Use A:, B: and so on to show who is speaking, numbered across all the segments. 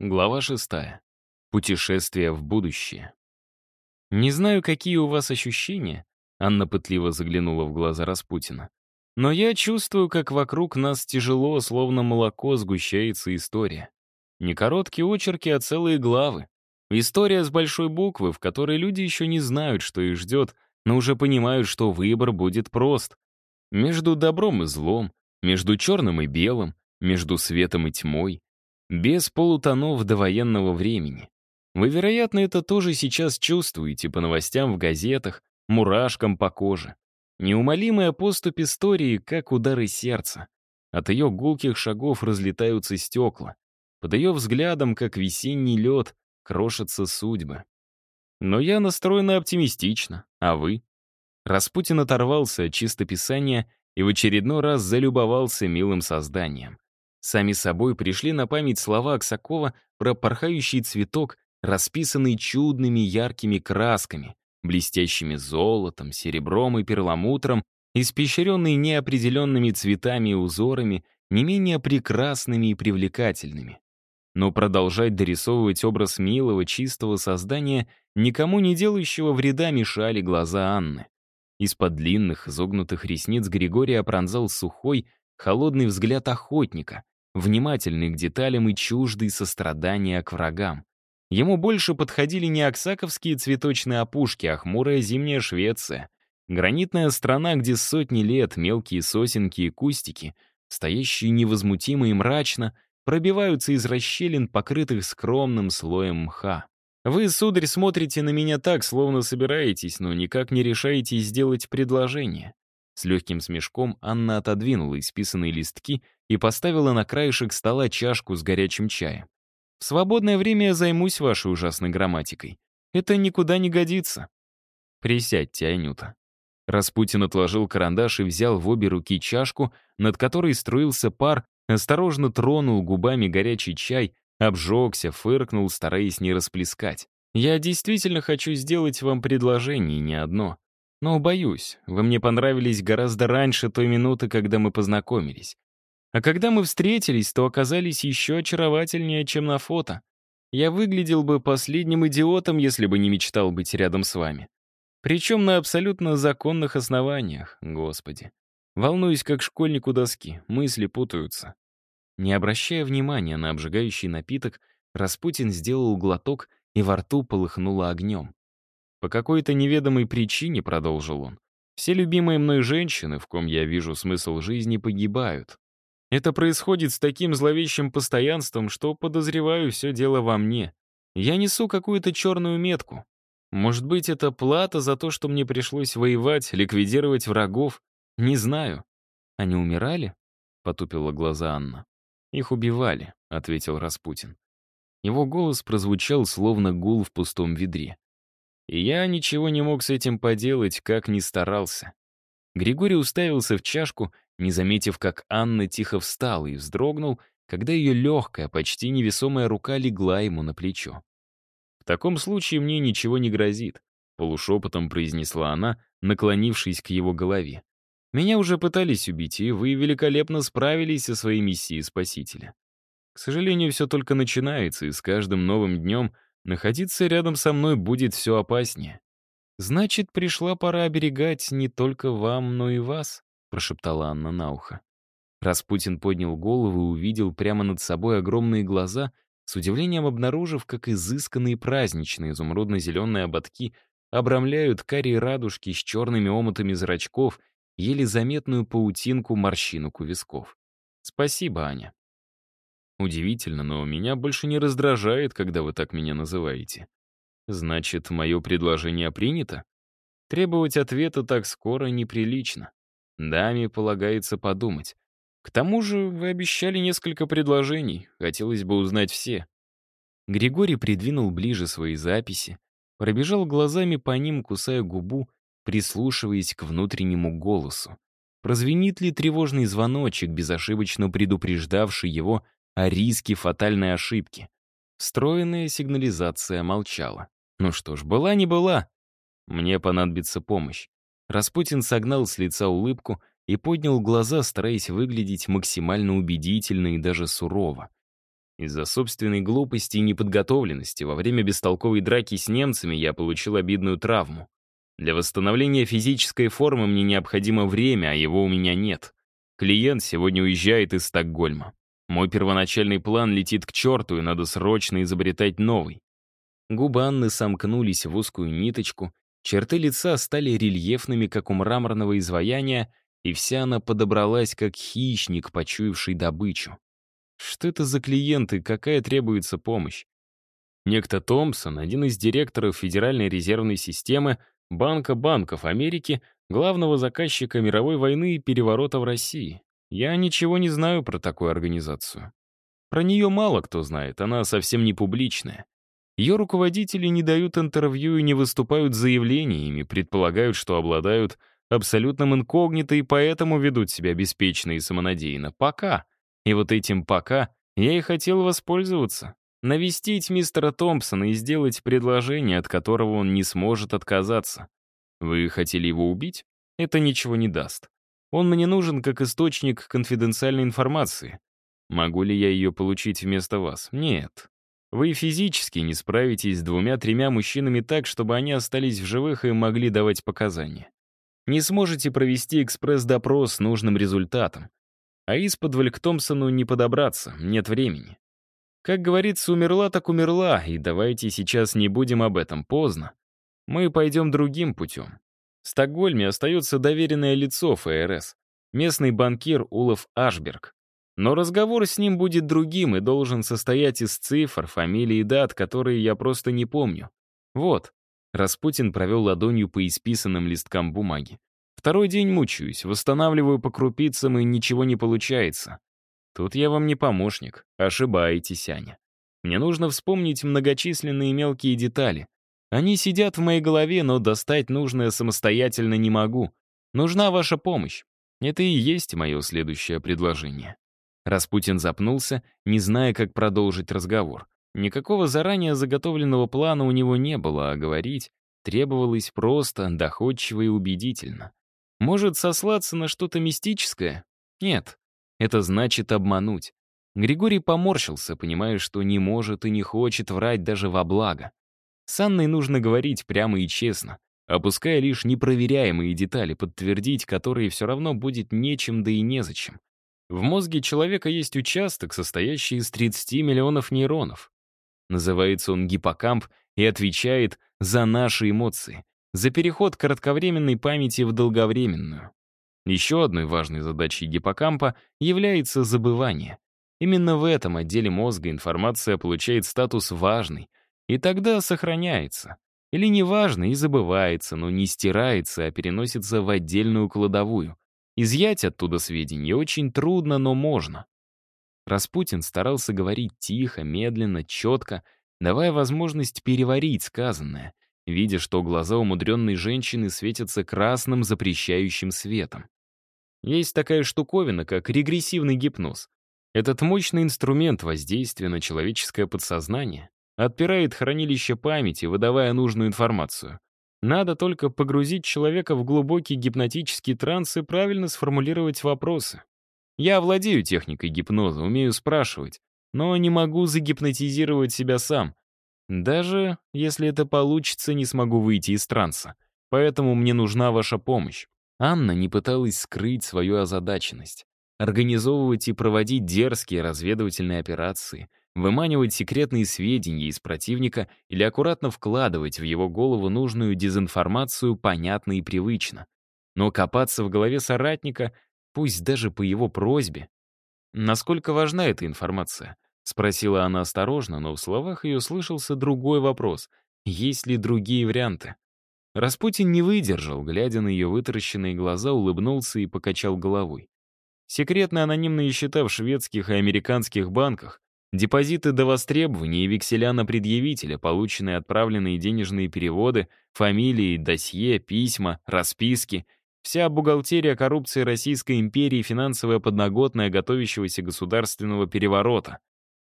A: Глава шестая. Путешествие в будущее. «Не знаю, какие у вас ощущения», — Анна пытливо заглянула в глаза Распутина. «Но я чувствую, как вокруг нас тяжело, словно молоко, сгущается история. Не короткие очерки, а целые главы. История с большой буквы, в которой люди еще не знают, что их ждет, но уже понимают, что выбор будет прост. Между добром и злом, между черным и белым, между светом и тьмой, без полутонов до военного времени. Вы, вероятно, это тоже сейчас чувствуете по новостям в газетах, мурашкам по коже. Неумолимая поступь истории, как удары сердца. От ее гулких шагов разлетаются стекла. Под ее взглядом, как весенний лед, крошатся судьбы. Но я настроена оптимистично, а вы? Распутин оторвался от чистописания и в очередной раз залюбовался милым созданием. Сами собой пришли на память слова Аксакова про порхающий цветок, расписанный чудными яркими красками, блестящими золотом, серебром и перламутром, испещренный неопределенными цветами и узорами, не менее прекрасными и привлекательными. Но продолжать дорисовывать образ милого, чистого создания, никому не делающего вреда, мешали глаза Анны. Из-под длинных, изогнутых ресниц Григория пронзал сухой, холодный взгляд охотника, внимательный к деталям и чуждый сострадания к врагам. Ему больше подходили не оксаковские цветочные опушки, а хмурая зимняя Швеция. Гранитная страна, где сотни лет мелкие сосенки и кустики, стоящие невозмутимо и мрачно, пробиваются из расщелин, покрытых скромным слоем мха. Вы, сударь, смотрите на меня так, словно собираетесь, но никак не решаетесь сделать предложение. С легким смешком Анна отодвинула исписанные листки и поставила на краешек стола чашку с горячим чаем. «В свободное время я займусь вашей ужасной грамматикой. Это никуда не годится». «Присядьте, Анюта». Распутин отложил карандаш и взял в обе руки чашку, над которой струился пар, осторожно тронул губами горячий чай, обжегся, фыркнул, стараясь не расплескать. «Я действительно хочу сделать вам предложение, не одно. Но, боюсь, вы мне понравились гораздо раньше той минуты, когда мы познакомились. А когда мы встретились, то оказались еще очаровательнее, чем на фото. Я выглядел бы последним идиотом, если бы не мечтал быть рядом с вами. Причем на абсолютно законных основаниях, господи. Волнуюсь, как школьник у доски, мысли путаются. Не обращая внимания на обжигающий напиток, Распутин сделал глоток, и во рту полыхнуло огнем. По какой-то неведомой причине, продолжил он, все любимые мной женщины, в ком я вижу смысл жизни, погибают. Это происходит с таким зловещим постоянством, что, подозреваю, все дело во мне. Я несу какую-то черную метку. Может быть, это плата за то, что мне пришлось воевать, ликвидировать врагов? Не знаю. Они умирали? Потупила глаза Анна. Их убивали, ответил Распутин. Его голос прозвучал, словно гул в пустом ведре. И я ничего не мог с этим поделать, как ни старался. Григорий уставился в чашку, не заметив, как Анна тихо встала и вздрогнул, когда ее легкая, почти невесомая рука легла ему на плечо. «В таком случае мне ничего не грозит», — полушепотом произнесла она, наклонившись к его голове. «Меня уже пытались убить, и вы великолепно справились со своей миссией спасителя. К сожалению, все только начинается, и с каждым новым днем — Находиться рядом со мной будет все опаснее. «Значит, пришла пора оберегать не только вам, но и вас», — прошептала Анна на ухо. Распутин поднял голову и увидел прямо над собой огромные глаза, с удивлением обнаружив, как изысканные праздничные изумрудно-зеленые ободки обрамляют карие радужки с черными омутами зрачков, еле заметную паутинку морщинок у висков. «Спасибо, Аня. Удивительно, но меня больше не раздражает, когда вы так меня называете. Значит, мое предложение принято? Требовать ответа так скоро неприлично. Даме полагается подумать. К тому же вы обещали несколько предложений, хотелось бы узнать все. Григорий придвинул ближе свои записи, пробежал глазами по ним, кусая губу, прислушиваясь к внутреннему голосу. Прозвенит ли тревожный звоночек, безошибочно предупреждавший его о риске фатальной ошибки. Встроенная сигнализация молчала. Ну что ж, была не была. Мне понадобится помощь. Распутин согнал с лица улыбку и поднял глаза, стараясь выглядеть максимально убедительно и даже сурово. Из-за собственной глупости и неподготовленности во время бестолковой драки с немцами я получил обидную травму. Для восстановления физической формы мне необходимо время, а его у меня нет. Клиент сегодня уезжает из Стокгольма. Мой первоначальный план летит к черту, и надо срочно изобретать новый. Губы Анны сомкнулись в узкую ниточку, черты лица стали рельефными, как у мраморного изваяния, и вся она подобралась, как хищник, почуявший добычу. Что это за клиенты, какая требуется помощь? Некто Томпсон, один из директоров Федеральной резервной системы Банка банков Америки, главного заказчика мировой войны и переворота в России. Я ничего не знаю про такую организацию. Про нее мало кто знает, она совсем не публичная. Ее руководители не дают интервью и не выступают заявлениями, предполагают, что обладают абсолютным инкогнито и поэтому ведут себя беспечно и самонадеянно. Пока. И вот этим «пока» я и хотел воспользоваться. Навестить мистера Томпсона и сделать предложение, от которого он не сможет отказаться. Вы хотели его убить? Это ничего не даст. Он мне нужен как источник конфиденциальной информации. Могу ли я ее получить вместо вас? Нет. Вы физически не справитесь с двумя-тремя мужчинами так, чтобы они остались в живых и могли давать показания. Не сможете провести экспресс-допрос с нужным результатом. А из-под к Томпсону не подобраться, нет времени. Как говорится, умерла так умерла, и давайте сейчас не будем об этом, поздно. Мы пойдем другим путем. В Стокгольме остается доверенное лицо ФРС, местный банкир Улов Ашберг. Но разговор с ним будет другим и должен состоять из цифр, фамилий и дат, которые я просто не помню. Вот. Распутин провел ладонью по исписанным листкам бумаги. Второй день мучаюсь, восстанавливаю по крупицам, и ничего не получается. Тут я вам не помощник, ошибаетесь, Аня. Мне нужно вспомнить многочисленные мелкие детали. Они сидят в моей голове, но достать нужное самостоятельно не могу. Нужна ваша помощь. Это и есть мое следующее предложение. Распутин запнулся, не зная, как продолжить разговор. Никакого заранее заготовленного плана у него не было, а говорить требовалось просто, доходчиво и убедительно. Может сослаться на что-то мистическое? Нет. Это значит обмануть. Григорий поморщился, понимая, что не может и не хочет врать даже во благо. С Анной нужно говорить прямо и честно, опуская лишь непроверяемые детали, подтвердить которые все равно будет нечем да и незачем. В мозге человека есть участок, состоящий из 30 миллионов нейронов. Называется он гиппокамп и отвечает за наши эмоции, за переход кратковременной памяти в долговременную. Еще одной важной задачей гиппокампа является забывание. Именно в этом отделе мозга информация получает статус «важный», и тогда сохраняется. Или неважно и забывается, но не стирается, а переносится в отдельную кладовую. Изъять оттуда сведения очень трудно, но можно. Распутин старался говорить тихо, медленно, четко, давая возможность переварить сказанное — видя, что глаза умудренной женщины светятся красным запрещающим светом. Есть такая штуковина, как регрессивный гипноз. Этот мощный инструмент воздействия на человеческое подсознание отпирает хранилище памяти, выдавая нужную информацию. Надо только погрузить человека в глубокий гипнотический транс и правильно сформулировать вопросы. Я владею техникой гипноза, умею спрашивать, но не могу загипнотизировать себя сам, даже если это получится, не смогу выйти из транса. Поэтому мне нужна ваша помощь. Анна не пыталась скрыть свою озадаченность. Организовывать и проводить дерзкие разведывательные операции, выманивать секретные сведения из противника или аккуратно вкладывать в его голову нужную дезинформацию понятно и привычно. Но копаться в голове соратника, пусть даже по его просьбе. Насколько важна эта информация? Спросила она осторожно, но в словах ее слышался другой вопрос. Есть ли другие варианты? Распутин не выдержал, глядя на ее вытаращенные глаза, улыбнулся и покачал головой. Секретные анонимные счета в шведских и американских банках, депозиты до востребования и векселя на предъявителя, полученные отправленные денежные переводы, фамилии, досье, письма, расписки — Вся бухгалтерия коррупции Российской империи финансовая подноготная готовящегося государственного переворота.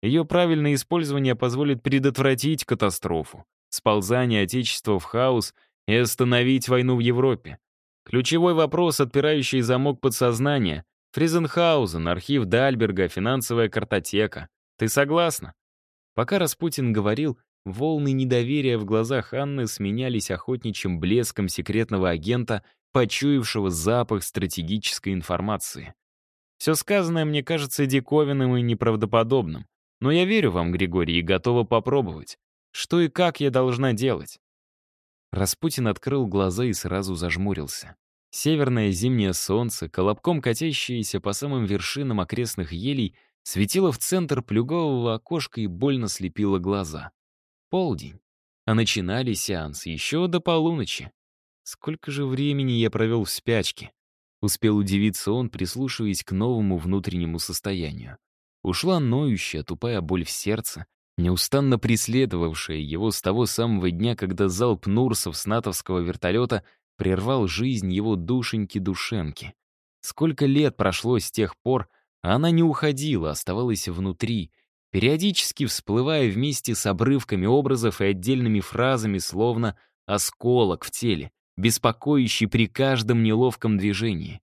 A: Ее правильное использование позволит предотвратить катастрофу, сползание Отечества в хаос и остановить войну в Европе. Ключевой вопрос, отпирающий замок подсознания — Фризенхаузен, архив Дальберга, финансовая картотека. Ты согласна?» Пока Распутин говорил, волны недоверия в глазах Анны сменялись охотничьим блеском секретного агента, почуявшего запах стратегической информации. Все сказанное мне кажется диковинным и неправдоподобным. Но я верю вам, Григорий, и готова попробовать. Что и как я должна делать?» Распутин открыл глаза и сразу зажмурился. Северное зимнее солнце, колобком катящееся по самым вершинам окрестных елей, светило в центр плюгового окошка и больно слепило глаза. Полдень. А начинали сеанс еще до полуночи. Сколько же времени я провел в спячке? Успел удивиться он, прислушиваясь к новому внутреннему состоянию. Ушла ноющая, тупая боль в сердце, неустанно преследовавшая его с того самого дня, когда залп Нурсов с натовского вертолета прервал жизнь его душеньки-душенки. Сколько лет прошло с тех пор, она не уходила, оставалась внутри, периодически всплывая вместе с обрывками образов и отдельными фразами, словно осколок в теле, беспокоящий при каждом неловком движении.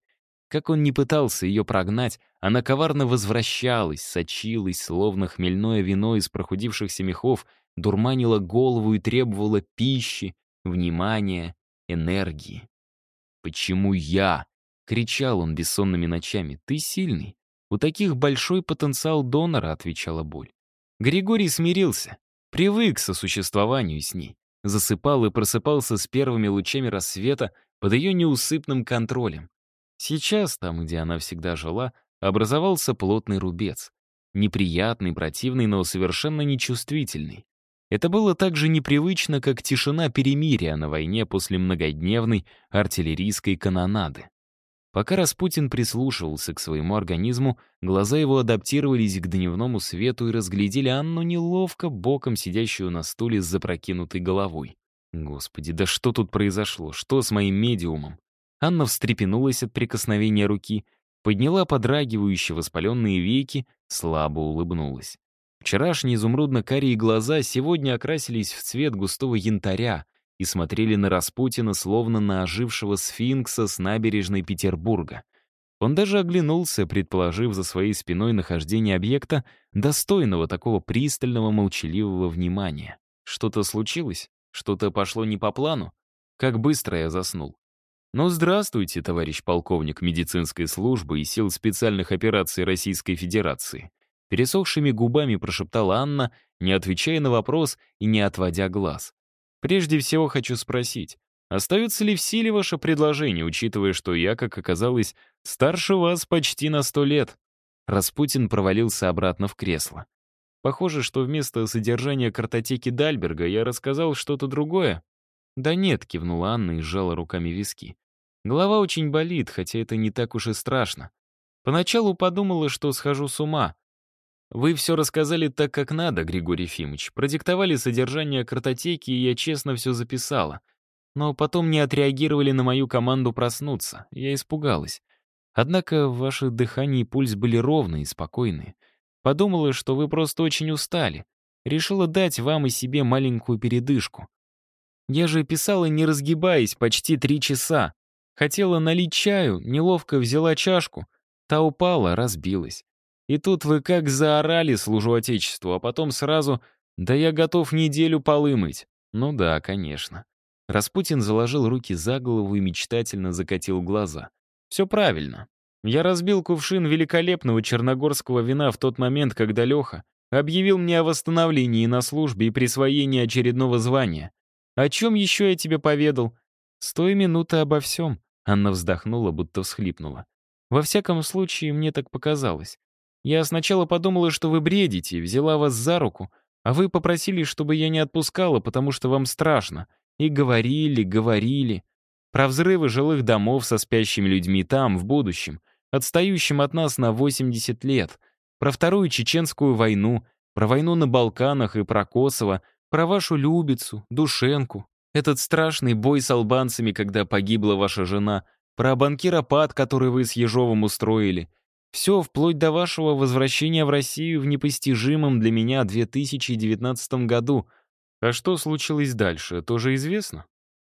A: Как он не пытался ее прогнать, она коварно возвращалась, сочилась, словно хмельное вино из прохудившихся мехов, дурманила голову и требовала пищи, внимания, энергии. «Почему я?» — кричал он бессонными ночами. «Ты сильный. У таких большой потенциал донора», — отвечала боль. Григорий смирился, привык к сосуществованию с ней засыпал и просыпался с первыми лучами рассвета под ее неусыпным контролем. Сейчас, там, где она всегда жила, образовался плотный рубец. Неприятный, противный, но совершенно нечувствительный. Это было так же непривычно, как тишина перемирия на войне после многодневной артиллерийской канонады. Пока Распутин прислушивался к своему организму, глаза его адаптировались к дневному свету и разглядели Анну неловко боком сидящую на стуле с запрокинутой головой. Господи, да что тут произошло? Что с моим медиумом? Анна встрепенулась от прикосновения руки, подняла подрагивающие воспаленные веки, слабо улыбнулась. Вчерашние изумрудно-карие глаза сегодня окрасились в цвет густого янтаря, и смотрели на Распутина, словно на ожившего сфинкса с набережной Петербурга. Он даже оглянулся, предположив за своей спиной нахождение объекта, достойного такого пристального молчаливого внимания. Что-то случилось? Что-то пошло не по плану? Как быстро я заснул. «Ну, здравствуйте, товарищ полковник медицинской службы и сил специальных операций Российской Федерации», пересохшими губами прошептала Анна, не отвечая на вопрос и не отводя глаз. Прежде всего хочу спросить, остается ли в силе ваше предложение, учитывая, что я, как оказалось, старше вас почти на сто лет?» Распутин провалился обратно в кресло. Похоже, что вместо содержания картотеки Дальберга я рассказал что-то другое. «Да нет», — кивнула Анна и сжала руками виски. «Голова очень болит, хотя это не так уж и страшно. Поначалу подумала, что схожу с ума, вы все рассказали так, как надо, Григорий Ефимович. Продиктовали содержание картотеки, и я честно все записала. Но потом не отреагировали на мою команду проснуться. Я испугалась. Однако ваше дыхание и пульс были ровные и спокойные. Подумала, что вы просто очень устали. Решила дать вам и себе маленькую передышку. Я же писала, не разгибаясь, почти три часа. Хотела налить чаю, неловко взяла чашку. Та упала, разбилась. И тут вы как заорали «служу Отечеству», а потом сразу «да я готов неделю полы мыть». Ну да, конечно. Распутин заложил руки за голову и мечтательно закатил глаза. Все правильно. Я разбил кувшин великолепного черногорского вина в тот момент, когда Леха объявил мне о восстановлении на службе и присвоении очередного звания. О чем еще я тебе поведал? С той минуты обо всем. Анна вздохнула, будто всхлипнула. Во всяком случае, мне так показалось. Я сначала подумала, что вы бредите, взяла вас за руку, а вы попросили, чтобы я не отпускала, потому что вам страшно. И говорили, говорили. Про взрывы жилых домов со спящими людьми там, в будущем, отстающим от нас на 80 лет. Про Вторую Чеченскую войну, про войну на Балканах и про Косово, про вашу Любицу, Душенку, этот страшный бой с албанцами, когда погибла ваша жена, про банкиропад, который вы с Ежовым устроили — все вплоть до вашего возвращения в Россию в непостижимом для меня 2019 году. А что случилось дальше, тоже известно?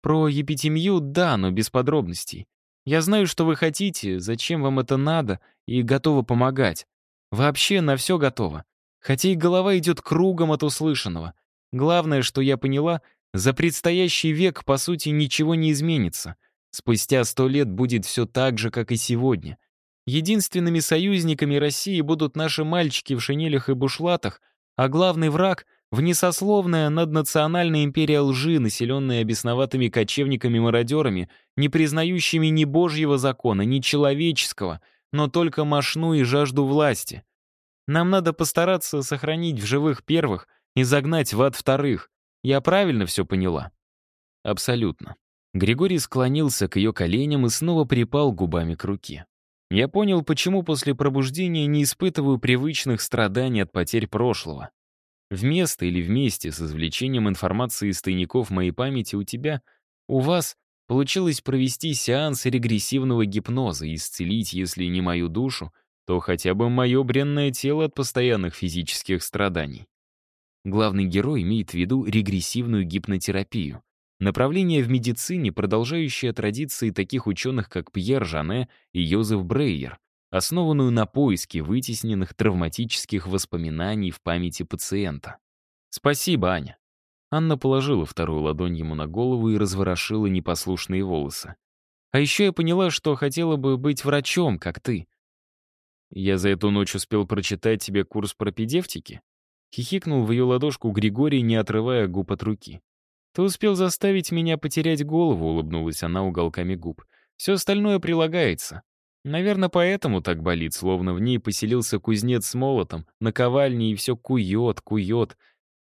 A: Про епитемию — да, но без подробностей. Я знаю, что вы хотите, зачем вам это надо, и готова помогать. Вообще на все готова. Хотя и голова идет кругом от услышанного. Главное, что я поняла, за предстоящий век, по сути, ничего не изменится. Спустя сто лет будет все так же, как и сегодня. Единственными союзниками России будут наши мальчики в шинелях и бушлатах, а главный враг — внесословная наднациональная империя лжи, населенная бесноватыми кочевниками-мародерами, не признающими ни божьего закона, ни человеческого, но только мошну и жажду власти. Нам надо постараться сохранить в живых первых и загнать в ад вторых. Я правильно все поняла? Абсолютно. Григорий склонился к ее коленям и снова припал губами к руке. Я понял, почему после пробуждения не испытываю привычных страданий от потерь прошлого. Вместо или вместе с извлечением информации из тайников моей памяти у тебя, у вас, получилось провести сеанс регрессивного гипноза и исцелить, если не мою душу, то хотя бы мое бренное тело от постоянных физических страданий. Главный герой имеет в виду регрессивную гипнотерапию, Направление в медицине, продолжающее традиции таких ученых, как Пьер Жане и Йозеф Брейер, основанную на поиске вытесненных травматических воспоминаний в памяти пациента. «Спасибо, Аня». Анна положила вторую ладонь ему на голову и разворошила непослушные волосы. «А еще я поняла, что хотела бы быть врачом, как ты». «Я за эту ночь успел прочитать тебе курс пропедевтики?» Хихикнул в ее ладошку Григорий, не отрывая губ от руки. «Ты успел заставить меня потерять голову», — улыбнулась она уголками губ. «Все остальное прилагается. Наверное, поэтому так болит, словно в ней поселился кузнец с молотом, наковальней и все кует, кует.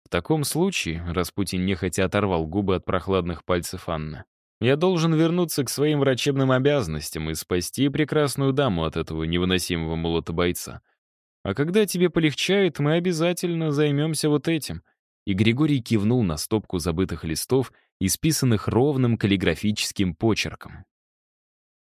A: В таком случае, Распутин нехотя оторвал губы от прохладных пальцев Анны, я должен вернуться к своим врачебным обязанностям и спасти прекрасную даму от этого невыносимого молота бойца. А когда тебе полегчает, мы обязательно займемся вот этим — и Григорий кивнул на стопку забытых листов, исписанных ровным каллиграфическим почерком.